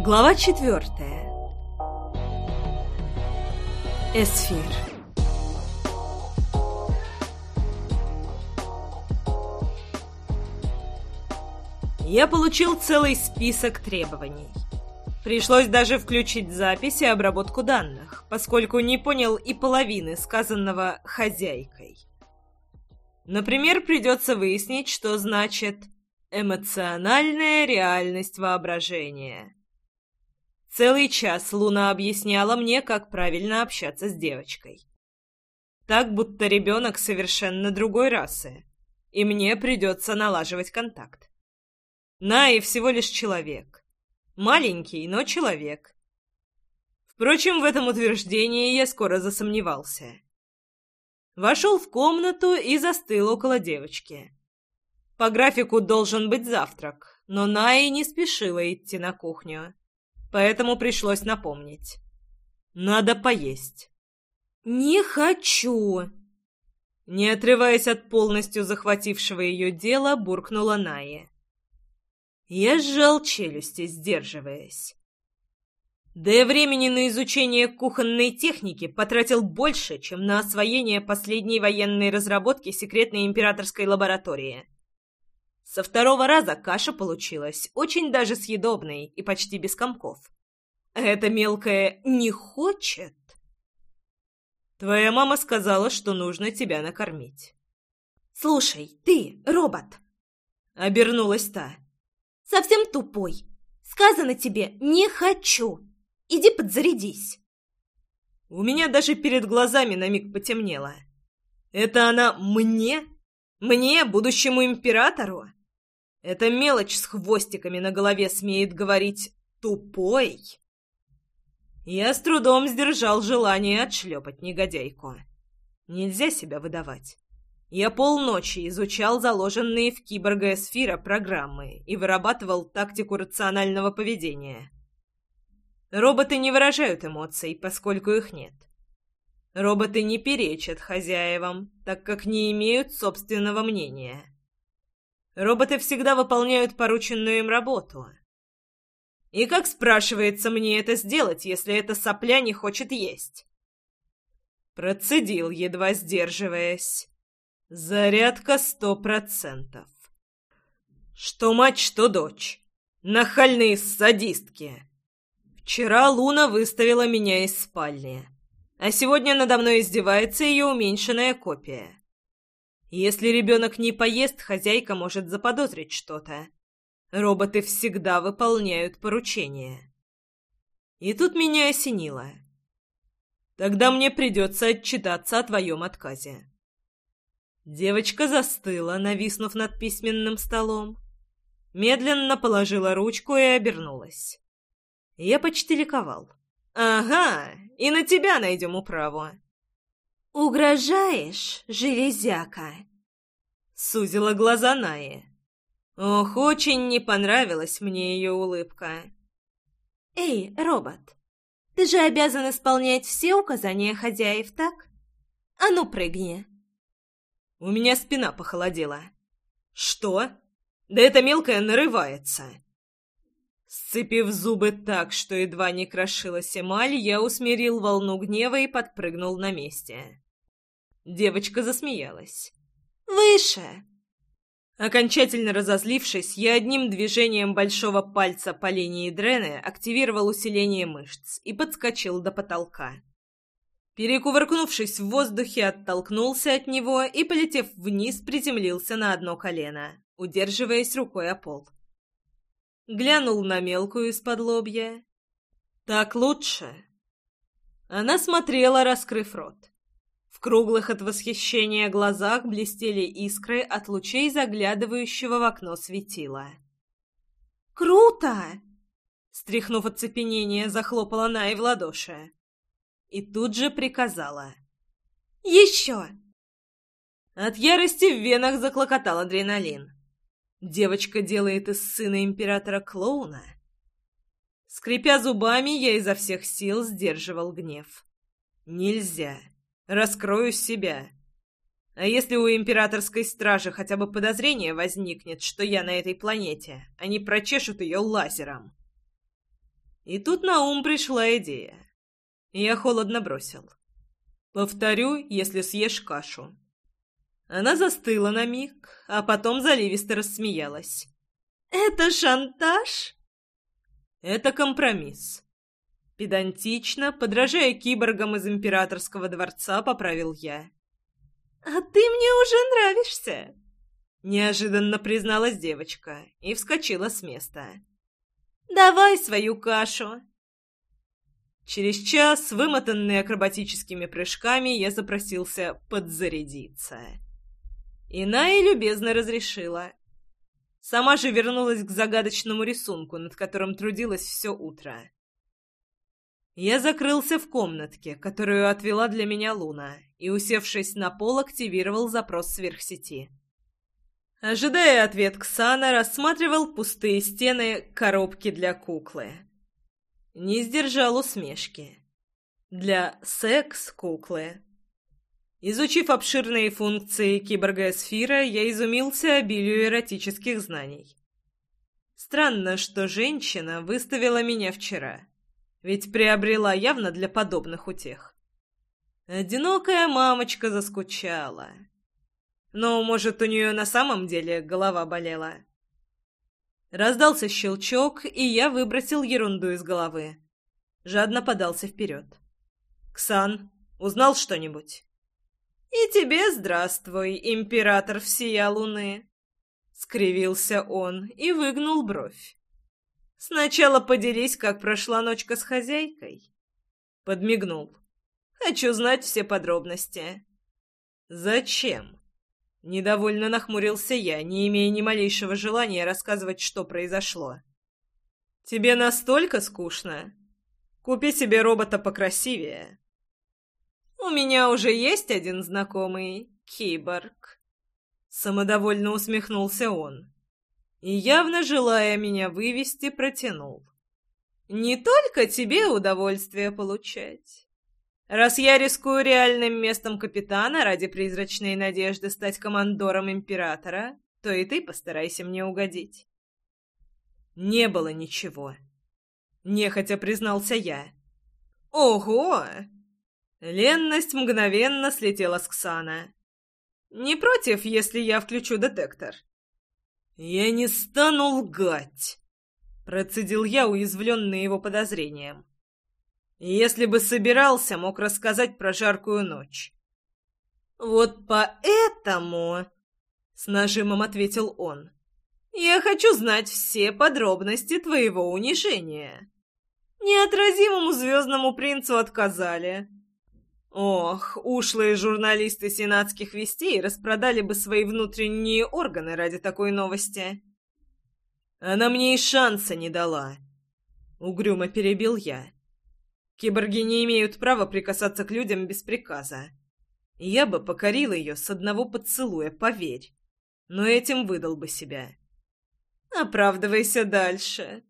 Глава четвертая. Эсфир. Я получил целый список требований. Пришлось даже включить запись и обработку данных, поскольку не понял и половины сказанного «хозяйкой». Например, придется выяснить, что значит «эмоциональная реальность воображения». Целый час Луна объясняла мне, как правильно общаться с девочкой. Так, будто ребенок совершенно другой расы, и мне придется налаживать контакт. Наи всего лишь человек. Маленький, но человек. Впрочем, в этом утверждении я скоро засомневался. Вошел в комнату и застыл около девочки. По графику должен быть завтрак, но Наи не спешила идти на кухню, поэтому пришлось напомнить. Надо поесть. «Не хочу!» Не отрываясь от полностью захватившего ее дела, буркнула Наи. Я сжал челюсти, сдерживаясь. Да и времени на изучение кухонной техники потратил больше, чем на освоение последней военной разработки секретной императорской лаборатории. Со второго раза каша получилась очень даже съедобной и почти без комков. Эта мелкая не хочет. Твоя мама сказала, что нужно тебя накормить. «Слушай, ты, робот!» Обернулась та. «Совсем тупой. Сказано тебе «не хочу». Иди подзарядись. У меня даже перед глазами на миг потемнело. Это она мне? Мне, будущему императору? Эта мелочь с хвостиками на голове смеет говорить «тупой». Я с трудом сдержал желание отшлепать негодяйку. Нельзя себя выдавать. Я полночи изучал заложенные в киборга Эсфира программы и вырабатывал тактику рационального поведения. Роботы не выражают эмоций, поскольку их нет. Роботы не перечат хозяевам, так как не имеют собственного мнения. Роботы всегда выполняют порученную им работу. И как, спрашивается, мне это сделать, если эта сопля не хочет есть? Процедил, едва сдерживаясь. Зарядка сто процентов. Что мать, что дочь. Нахальные садистки. Вчера Луна выставила меня из спальни, а сегодня надо мной издевается ее уменьшенная копия. Если ребенок не поест, хозяйка может заподозрить что-то. Роботы всегда выполняют поручения. И тут меня осенило. Тогда мне придется отчитаться о твоем отказе. Девочка застыла, нависнув над письменным столом. Медленно положила ручку и обернулась. Я почти ликовал. «Ага, и на тебя найдем управу». «Угрожаешь, железяка?» Сузила глаза Наи. Ох, очень не понравилась мне ее улыбка. «Эй, робот, ты же обязан исполнять все указания хозяев, так? А ну, прыгни!» У меня спина похолодела. «Что? Да эта мелкая нарывается!» Сцепив зубы так, что едва не крошилась эмаль, я усмирил волну гнева и подпрыгнул на месте. Девочка засмеялась. «Выше!» Окончательно разозлившись, я одним движением большого пальца по линии дрены активировал усиление мышц и подскочил до потолка. Перекувыркнувшись в воздухе, оттолкнулся от него и, полетев вниз, приземлился на одно колено, удерживаясь рукой о пол глянул на мелкую из-под лобья. «Так лучше?» Она смотрела, раскрыв рот. В круглых от восхищения глазах блестели искры от лучей заглядывающего в окно светила. «Круто!» Стряхнув оцепенение, захлопала она и в ладоши. И тут же приказала. «Еще!» От ярости в венах заклокотал адреналин. Девочка делает из сына императора клоуна? Скрипя зубами, я изо всех сил сдерживал гнев. Нельзя. Раскрою себя. А если у императорской стражи хотя бы подозрение возникнет, что я на этой планете, они прочешут ее лазером. И тут на ум пришла идея. Я холодно бросил. «Повторю, если съешь кашу». Она застыла на миг, а потом заливисто рассмеялась. «Это шантаж?» «Это компромисс». Педантично, подражая киборгам из императорского дворца, поправил я. «А ты мне уже нравишься!» Неожиданно призналась девочка и вскочила с места. «Давай свою кашу!» Через час, вымотанный акробатическими прыжками, я запросился подзарядиться. Иная любезно разрешила. Сама же вернулась к загадочному рисунку, над которым трудилась все утро. Я закрылся в комнатке, которую отвела для меня Луна, и, усевшись на пол, активировал запрос сверхсети. Ожидая ответ Ксана, рассматривал пустые стены коробки для куклы. Не сдержал усмешки. Для секс-куклы. Изучив обширные функции киборга Сфира, я изумился обилию эротических знаний. Странно, что женщина выставила меня вчера, ведь приобрела явно для подобных утех. Одинокая мамочка заскучала. Но, может, у нее на самом деле голова болела. Раздался щелчок, и я выбросил ерунду из головы. Жадно подался вперед. «Ксан, узнал что-нибудь?» «И тебе здравствуй, император всея луны!» Скривился он и выгнул бровь. «Сначала поделись, как прошла ночка с хозяйкой». Подмигнул. «Хочу знать все подробности». «Зачем?» Недовольно нахмурился я, не имея ни малейшего желания рассказывать, что произошло. «Тебе настолько скучно? Купи себе робота покрасивее». «У меня уже есть один знакомый, киборг». Самодовольно усмехнулся он. И, явно желая меня вывести, протянул. «Не только тебе удовольствие получать». Раз я рискую реальным местом капитана ради призрачной надежды стать командором императора, то и ты постарайся мне угодить. Не было ничего. Нехотя признался я. Ого! Ленность мгновенно слетела с Ксана. Не против, если я включу детектор? Я не стану лгать, процедил я, уязвленный его подозрением. Если бы собирался, мог рассказать про жаркую ночь. «Вот поэтому...» — с нажимом ответил он. «Я хочу знать все подробности твоего унижения. Неотразимому звездному принцу отказали. Ох, ушлые журналисты сенатских вестей распродали бы свои внутренние органы ради такой новости. Она мне и шанса не дала. Угрюмо перебил я. Киборги не имеют права прикасаться к людям без приказа. Я бы покорил ее с одного поцелуя, поверь. Но этим выдал бы себя. Оправдывайся дальше.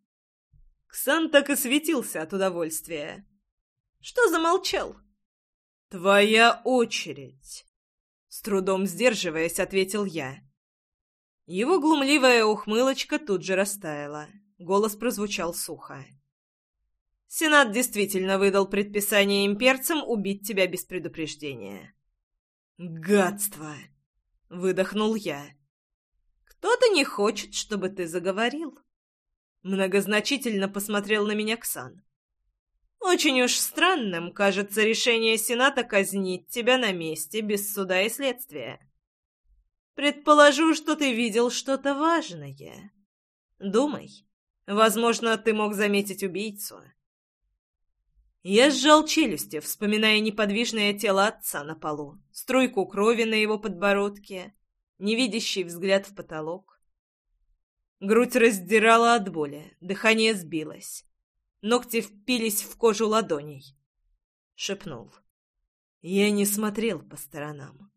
Ксан так и светился от удовольствия. Что замолчал? Твоя очередь. С трудом сдерживаясь, ответил я. Его глумливая ухмылочка тут же растаяла. Голос прозвучал сухо. Сенат действительно выдал предписание имперцам убить тебя без предупреждения. «Гадство!» — выдохнул я. «Кто-то не хочет, чтобы ты заговорил». Многозначительно посмотрел на меня Ксан. «Очень уж странным кажется решение Сената казнить тебя на месте без суда и следствия. Предположу, что ты видел что-то важное. Думай, возможно, ты мог заметить убийцу». Я сжал челюсти, вспоминая неподвижное тело отца на полу, струйку крови на его подбородке, невидящий взгляд в потолок. Грудь раздирала от боли, дыхание сбилось. Ногти впились в кожу ладоней. Шепнул. Я не смотрел по сторонам.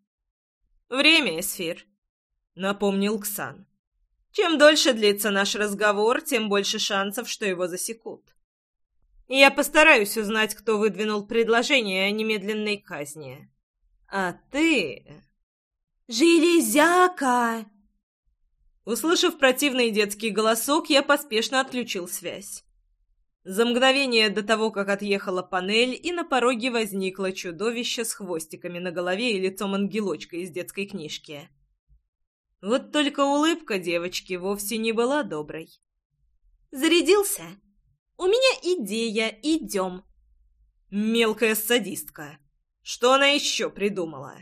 «Время, Эсфир», — напомнил Ксан. «Чем дольше длится наш разговор, тем больше шансов, что его засекут. Я постараюсь узнать, кто выдвинул предложение о немедленной казни. А ты... «Железяка!» Услышав противный детский голосок, я поспешно отключил связь. За мгновение до того, как отъехала панель, и на пороге возникло чудовище с хвостиками на голове и лицом ангелочка из детской книжки. Вот только улыбка девочки вовсе не была доброй. «Зарядился? У меня идея, идем!» Мелкая садистка. Что она еще придумала?